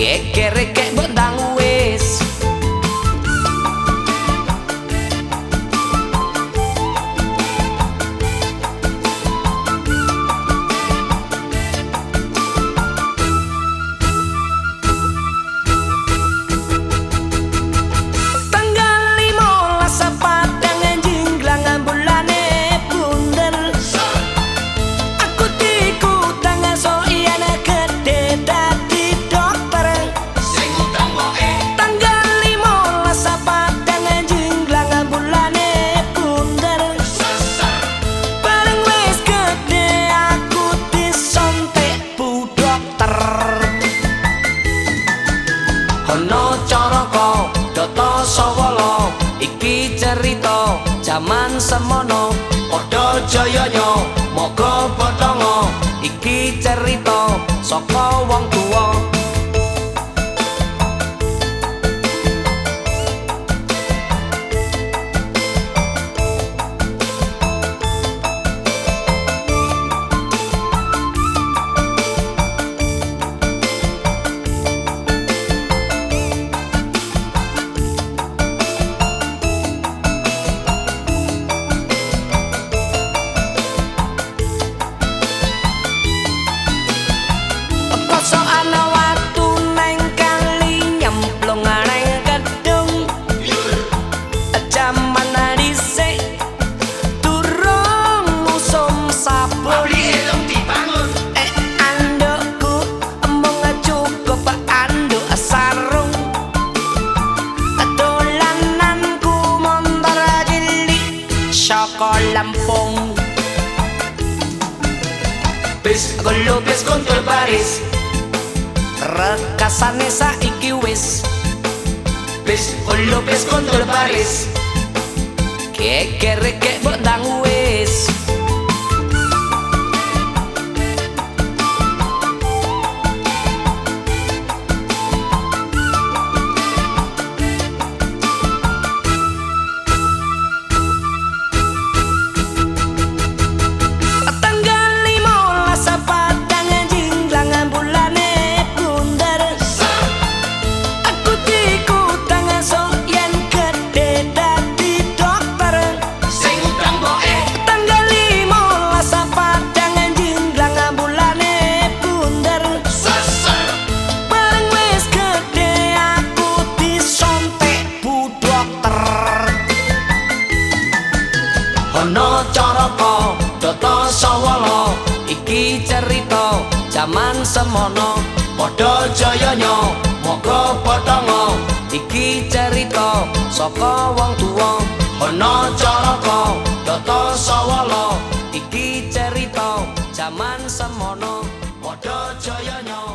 Eke reke bondang jaman semono. Padha jayanya moga padha iki cerita saka wong tuwa Lampung Bis golo bis kontrol baris Rekasane saiki wis Bis golo bis kontrol baris Kekere kek bendang wis Maroko Doto Sawala. Iki cerita jaman semono. Podo jayanya Moko potongo Iki cerita saka wong tuwa Hono Joroko Doto Sawala. Iki cerita jaman semono. Podo jayanya.